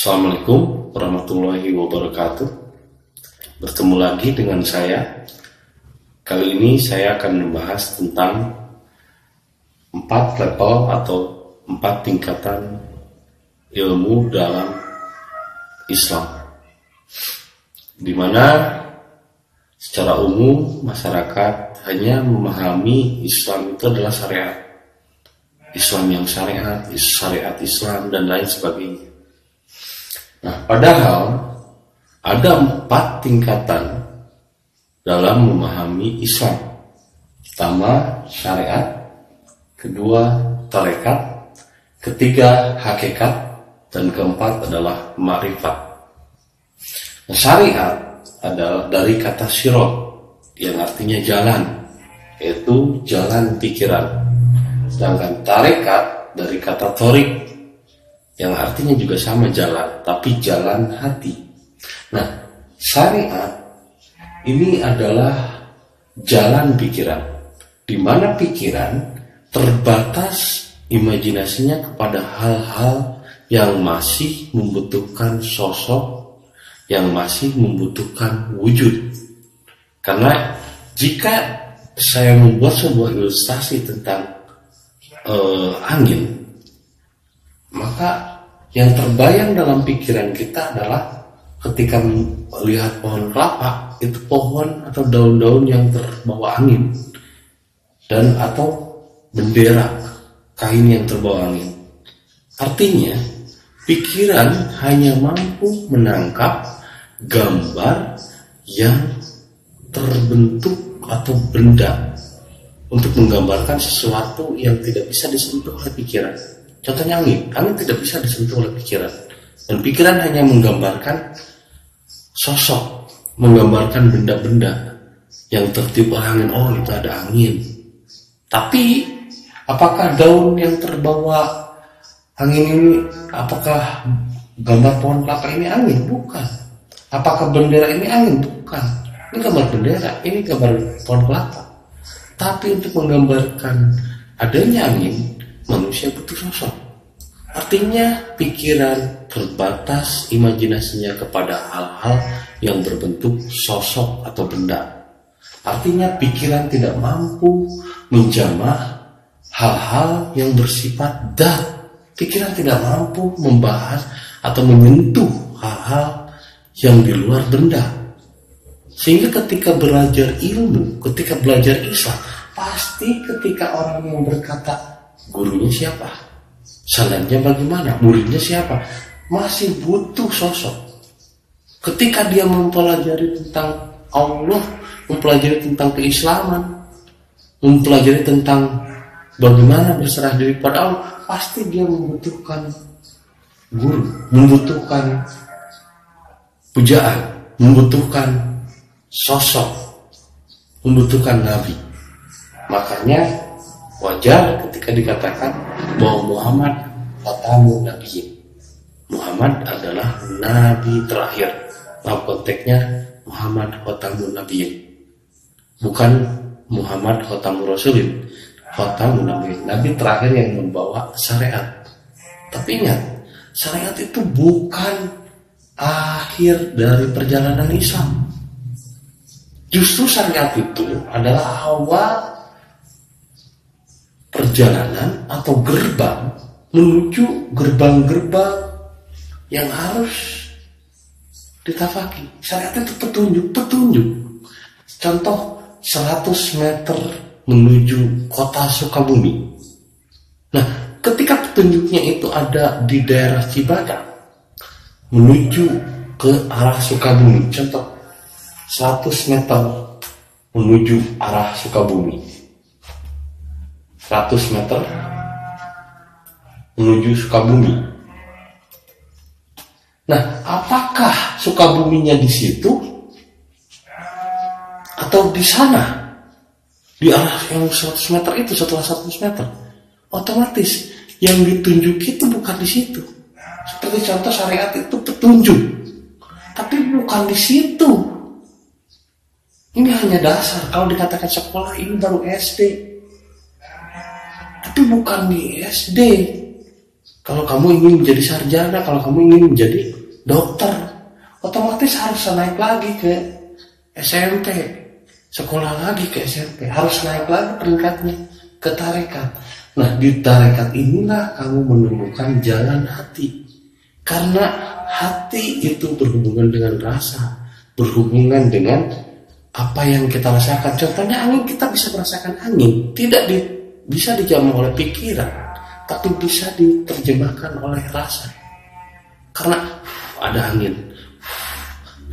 Assalamualaikum warahmatullahi wabarakatuh. Bertemu lagi dengan saya. Kali ini saya akan membahas tentang empat level atau empat tingkatan ilmu dalam Islam. Di mana secara umum masyarakat hanya memahami Islam itu adalah syariat. Islam yang syariat, syariat Islam dan lain sebagainya. Nah, padahal ada empat tingkatan dalam memahami Islam. Pertama, syariat. Kedua, tarekat. Ketiga, hakikat. Dan keempat adalah marifat. Nah, syariat adalah dari kata sirot yang artinya jalan, yaitu jalan pikiran. Sedangkan tarekat dari kata torik yang artinya juga sama jalan, tapi jalan hati. Nah, syariat ini adalah jalan pikiran, di mana pikiran terbatas imajinasinya kepada hal-hal yang masih membutuhkan sosok, yang masih membutuhkan wujud. Karena jika saya membuat sebuah ilustrasi tentang uh, angin, maka yang terbayang dalam pikiran kita adalah ketika melihat pohon kelapa itu pohon atau daun-daun yang terbawa angin dan atau bendera kain yang terbawa angin. Artinya pikiran hanya mampu menangkap gambar yang terbentuk atau benda untuk menggambarkan sesuatu yang tidak bisa disentuh oleh pikiran. Contohnya angin, angin tidak bisa disentuh oleh pikiran. Dan pikiran hanya menggambarkan sosok, menggambarkan benda-benda yang tertipu angin. Oh, itu ada angin. Tapi, apakah daun yang terbawa angin ini, apakah gambar pohon kelapa ini angin? Bukan. Apakah bendera ini angin? Bukan. Ini gambar bendera, ini gambar pohon kelapa. Tapi untuk menggambarkan adanya angin, manusia butuh sosok. Artinya pikiran terbatas imajinasinya kepada hal-hal yang berbentuk sosok atau benda. Artinya pikiran tidak mampu menjamah hal-hal yang bersifat dat. Pikiran tidak mampu membahas atau menyentuh hal-hal yang di luar benda. Sehingga ketika belajar ilmu, ketika belajar Islam, pasti ketika orang yang berkata gurunya siapa? Salahnya bagaimana? Muridnya siapa? Masih butuh sosok. Ketika dia mempelajari tentang Allah mempelajari tentang keislaman mempelajari tentang bagaimana berserah diri pada Allah pasti dia membutuhkan guru membutuhkan pujaan membutuhkan sosok membutuhkan nabi. Makanya wajar ketika dikatakan bahwa Muhammad khatamun nabiyyin. Muhammad adalah nabi terakhir. Dalam konteksnya Muhammad khatamun nabiyyin. Bukan Muhammad khatamur rasulin. Khatamun nabiyyin. Nabi terakhir yang membawa syariat. Tapi ingat, syariat itu bukan akhir dari perjalanan Islam. Justru syariat itu adalah awal perjalanan atau gerbang menuju gerbang-gerbang yang harus ditafaki. Syariat itu petunjuk, petunjuk. Contoh 100 meter menuju kota Sukabumi. Nah, ketika petunjuknya itu ada di daerah Cibadak menuju ke arah Sukabumi. Contoh 100 meter menuju arah Sukabumi 100 meter menuju Sukabumi. Nah, apakah Sukabuminya di situ atau di sana? Di arah yang 100 meter itu setelah 100 meter. Otomatis yang ditunjuk itu bukan di situ. Seperti contoh syariat itu petunjuk. Tapi bukan di situ. Ini hanya dasar. Kalau dikatakan sekolah ini baru SD tapi bukan di SD Kalau kamu ingin menjadi sarjana, kalau kamu ingin menjadi dokter, otomatis harus naik lagi ke SMP, sekolah lagi ke SMP, harus naik lagi peringkatnya ke tarekat. Nah di tarekat inilah kamu menemukan jalan hati, karena hati itu berhubungan dengan rasa, berhubungan dengan apa yang kita rasakan. Contohnya angin kita bisa merasakan angin, tidak di, bisa dijamu oleh pikiran, tapi bisa diterjemahkan oleh rasa. Karena ada angin,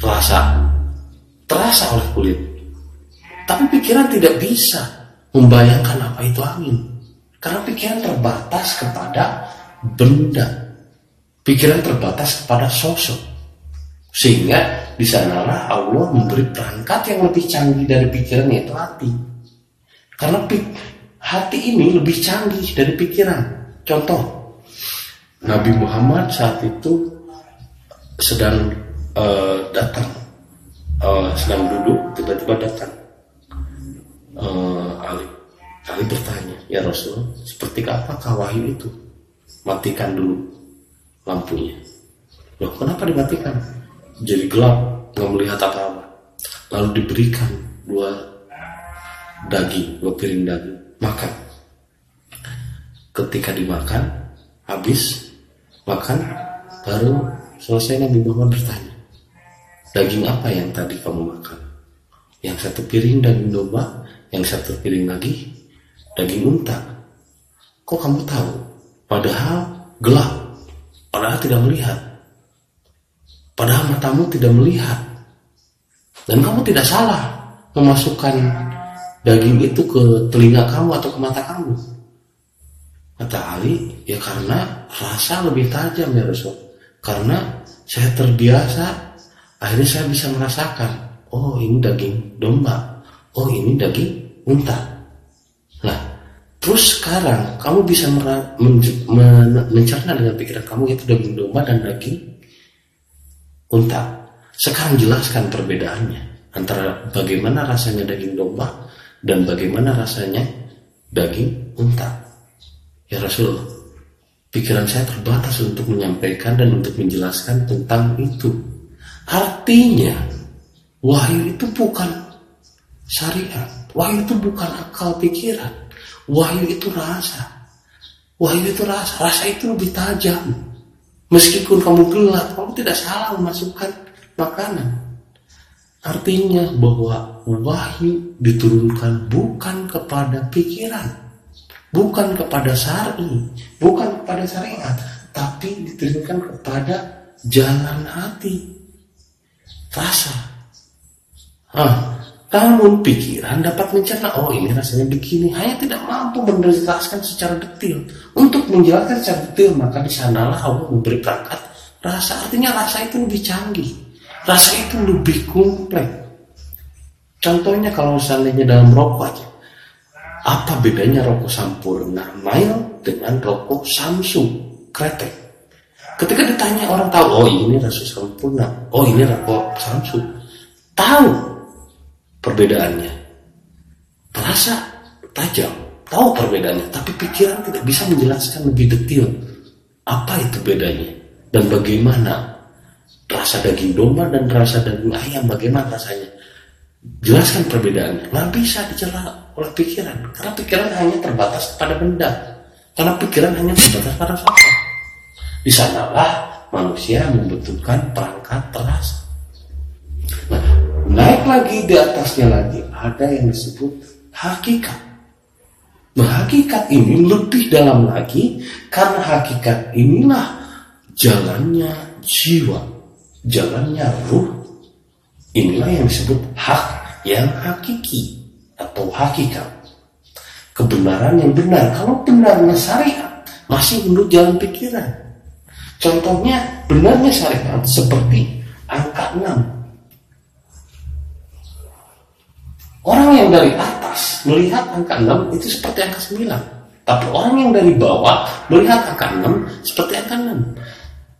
rasa terasa oleh kulit. Tapi pikiran tidak bisa membayangkan apa itu angin. Karena pikiran terbatas kepada benda. Pikiran terbatas kepada sosok. Sehingga di sanalah Allah memberi perangkat yang lebih canggih dari pikiran yaitu hati. Karena hati ini lebih canggih dari pikiran. Contoh, Nabi Muhammad saat itu sedang uh, datang. Uh, sedang duduk tiba-tiba datang. Uh, Ali. Ali bertanya ya Rasul seperti apakah wahyu itu? Matikan dulu lampunya. Loh kenapa dimatikan? Jadi gelap nggak melihat apa-apa. Lalu diberikan dua daging dua piring daging makan ketika dimakan habis makan baru selesai Nabi Muhammad bertanya daging apa yang tadi kamu makan? Yang satu piring daging domba, yang satu piring lagi daging unta. Kok kamu tahu? Padahal gelap, padahal tidak melihat. Padahal matamu tidak melihat. Dan kamu tidak salah memasukkan daging itu ke telinga kamu atau ke mata kamu. Kata Ali, ya karena rasa lebih tajam ya Rasul. Karena saya terbiasa akhirnya saya bisa merasakan oh ini daging domba oh ini daging unta nah terus sekarang kamu bisa mencerna dengan pikiran kamu itu daging domba dan daging unta sekarang jelaskan perbedaannya antara bagaimana rasanya daging domba dan bagaimana rasanya daging unta ya Rasul pikiran saya terbatas untuk menyampaikan dan untuk menjelaskan tentang itu Artinya, wahyu itu bukan syariat. Wahyu itu bukan akal pikiran. Wahyu itu rasa. Wahyu itu rasa. Rasa itu lebih tajam. Meskipun kamu gelap, kamu tidak salah memasukkan makanan. Artinya bahwa wahyu diturunkan bukan kepada pikiran, bukan kepada syari, bukan kepada syariat, tapi diturunkan kepada jalan hati rasa. Ah, namun pikiran dapat mencerna, oh ini rasanya begini, hanya tidak mampu menjelaskan secara detail. Untuk menjelaskan secara detail, maka di sanalah Allah memberi perangkat rasa. Artinya rasa itu lebih canggih, rasa itu lebih kompleks. Contohnya kalau seandainya dalam rokok aja, apa bedanya rokok Sampurna Mail dengan rokok Samsung kretek? Ketika ditanya orang tahu, oh ini rasa sempurna, oh ini rokok Samsu, tahu perbedaannya, terasa tajam, tahu perbedaannya, tapi pikiran tidak bisa menjelaskan lebih detail apa itu bedanya dan bagaimana rasa daging domba dan rasa daging ayam bagaimana rasanya. Jelaskan perbedaannya, nggak bisa dicerna oleh pikiran, karena pikiran hanya terbatas pada benda, karena pikiran hanya terbatas pada sosok. Di sanalah manusia membutuhkan perangkat terasa. Nah, naik lagi di atasnya lagi ada yang disebut hakikat. Nah, hakikat ini lebih dalam lagi karena hakikat inilah jalannya jiwa, jalannya ruh. Inilah yang disebut hak yang hakiki atau hakikat. Kebenaran yang benar. Kalau benarnya syariat masih menurut jalan pikiran. Contohnya benarnya syariat seperti angka 6. Orang yang dari atas melihat angka 6 itu seperti angka 9. Tapi orang yang dari bawah melihat angka 6 seperti angka 6.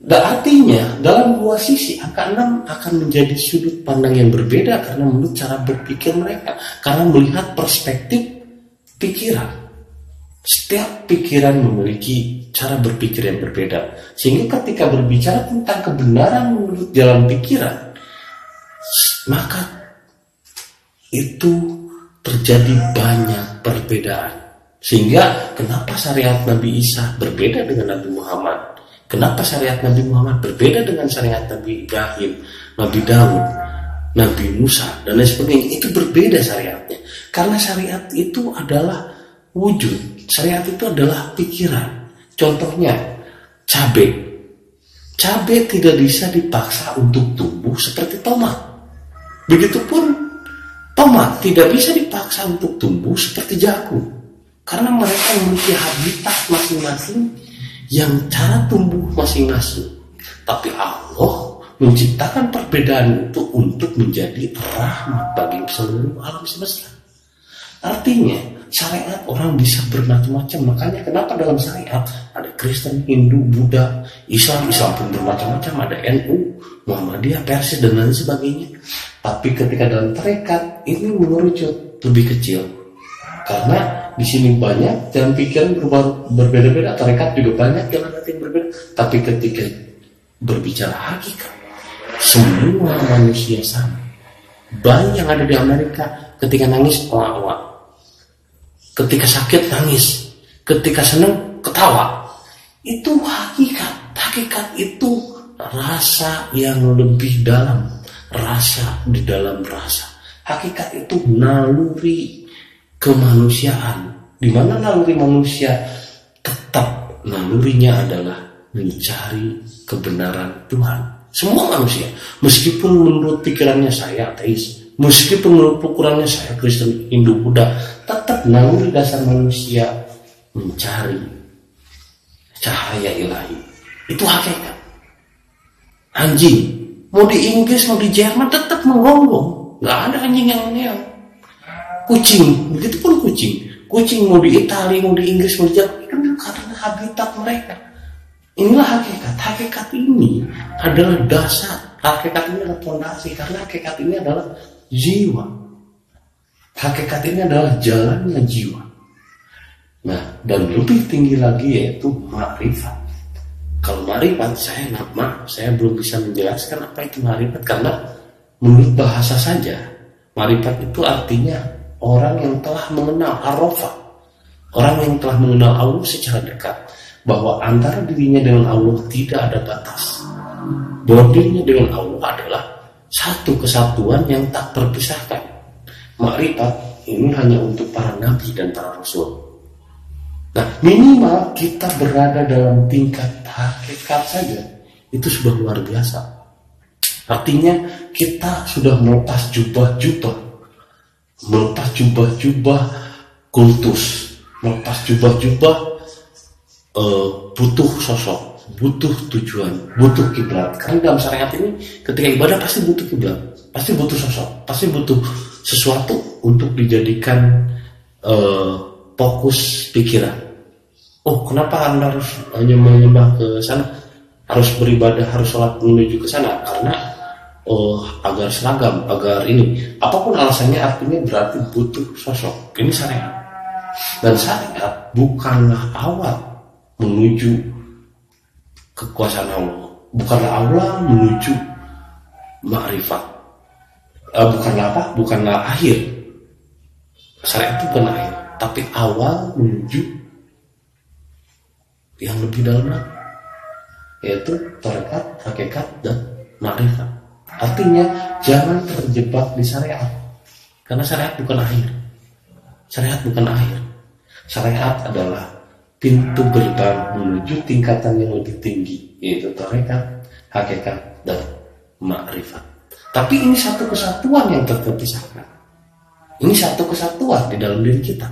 Dan artinya dalam dua sisi angka 6 akan menjadi sudut pandang yang berbeda karena menurut cara berpikir mereka. Karena melihat perspektif pikiran. Setiap pikiran memiliki cara berpikir yang berbeda. Sehingga ketika berbicara tentang kebenaran menurut jalan pikiran, maka itu terjadi banyak perbedaan. Sehingga kenapa syariat Nabi Isa berbeda dengan Nabi Muhammad? Kenapa syariat Nabi Muhammad berbeda dengan syariat Nabi Ibrahim, Nabi Daud, Nabi Musa, dan lain sebagainya? Itu berbeda syariatnya. Karena syariat itu adalah wujud. Syariat itu adalah pikiran. Contohnya, cabai. Cabai tidak bisa dipaksa untuk tumbuh seperti tomat. Begitupun tomat tidak bisa dipaksa untuk tumbuh seperti jagung. Karena mereka memiliki habitat masing-masing yang cara tumbuh masing-masing. Tapi Allah menciptakan perbedaan itu untuk menjadi rahmat bagi seluruh alam semesta. Artinya, syariat orang bisa bermacam-macam. Makanya kenapa dalam syariat ada Kristen, Hindu, Buddha, Islam, Islam pun bermacam-macam. Ada NU, Muhammadiyah, Persis dan lain sebagainya. Tapi ketika dalam tarekat ini mengerucut lebih kecil. Karena di sini banyak jalan pikiran berbeda-beda, tarekat juga banyak jalan hati yang berbeda. Tapi ketika berbicara hakikat, semua manusia sama. Banyak ada di Amerika ketika nangis, wah Ketika sakit nangis, ketika senang ketawa. Itu hakikat. Hakikat itu rasa yang lebih dalam, rasa di dalam rasa. Hakikat itu naluri kemanusiaan. Di mana naluri manusia tetap nalurinya adalah mencari kebenaran Tuhan. Semua manusia, meskipun menurut pikirannya saya ateis, Meskipun menurut ukurannya saya Kristen, Hindu, Buddha, tetap naluri dasar manusia mencari cahaya ilahi. Itu hakikat. Anjing, mau di Inggris, mau di Jerman tetap menggonggong. Gak ada anjing yang ngeong. Kucing, begitu pun kucing. Kucing mau di Italia, mau di Inggris, mau di Jerman, kan karena habitat mereka. Inilah hakikat. Hakikat ini adalah dasar. Hakikat ini adalah fondasi karena hakikat ini adalah jiwa. Hakikat ini adalah jalannya jiwa. Nah, dan lebih tinggi lagi yaitu makrifat. Kalau makrifat saya nggak maaf, saya belum bisa menjelaskan apa itu makrifat karena menurut bahasa saja makrifat itu artinya orang yang telah mengenal arafah, orang yang telah mengenal Allah secara dekat bahwa antara dirinya dengan Allah tidak ada batas. Bahwa dirinya dengan Allah adalah satu kesatuan yang tak terpisahkan. Makrifat ini hanya untuk para nabi dan para rasul. Nah, minimal kita berada dalam tingkat hakikat saja itu sudah luar biasa. Artinya kita sudah melepas jubah-jubah, melepas jubah-jubah kultus, melepas jubah-jubah uh, butuh sosok, butuh tujuan, butuh kiblat. Karena dalam syariat ini ketika ibadah pasti butuh kiblat, pasti butuh sosok, pasti butuh sesuatu untuk dijadikan uh, fokus pikiran. Oh, kenapa anda harus hanya menyembah ke sana? Harus beribadah, harus sholat menuju ke sana karena oh agar seragam, agar ini. Apa pun alasannya artinya berarti butuh sosok. Ini syariat. Dan syariat bukanlah awal menuju kekuasaan Allah. Bukanlah Allah menuju makrifat. Uh, bukanlah apa? Bukanlah akhir. Syariat itu bukan akhir, tapi awal menuju yang lebih dalam yaitu tarekat, hakikat, dan makrifat. Artinya jangan terjebak di syariat, karena syariat bukan akhir. Syariat bukan akhir. Syariat adalah pintu gerbang menuju tingkatan yang lebih tinggi yaitu tarekat, hakikat dan makrifat. Tapi ini satu kesatuan yang terpisahkan. Ini satu kesatuan di dalam diri kita.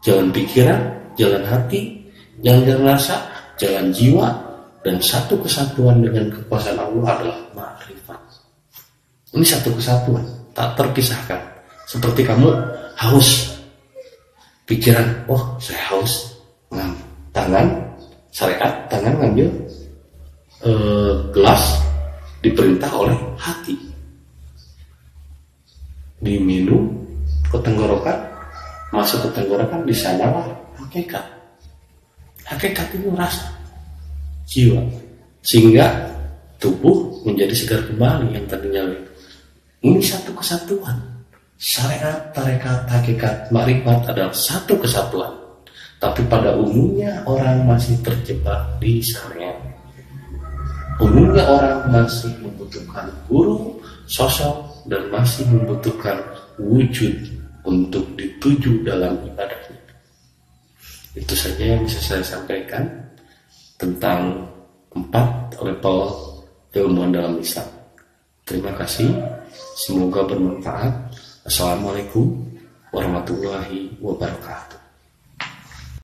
Jalan pikiran, jalan hati, jalan rasa, jalan jiwa, dan satu kesatuan dengan kekuasaan Allah adalah. Ini satu kesatuan, tak terpisahkan. Seperti kamu haus, pikiran, oh saya haus, Nah, tangan syariat tangan ngambil eh, gelas diperintah oleh hati. Diminum ke tenggorokan masuk ke tenggorokan di sanalah hakikat. Hakikat itu rasa jiwa. Sehingga tubuh menjadi segar kembali yang tadinya ini satu kesatuan syariat tarekat hakikat makrifat adalah satu kesatuan tapi pada umumnya orang masih terjebak di syariat umumnya orang masih membutuhkan guru sosok dan masih membutuhkan wujud untuk dituju dalam ibadahnya itu saja yang bisa saya sampaikan tentang empat level keilmuan dalam Islam. Terima kasih. Semoga bermanfaat. Assalamualaikum warahmatullahi wabarakatuh.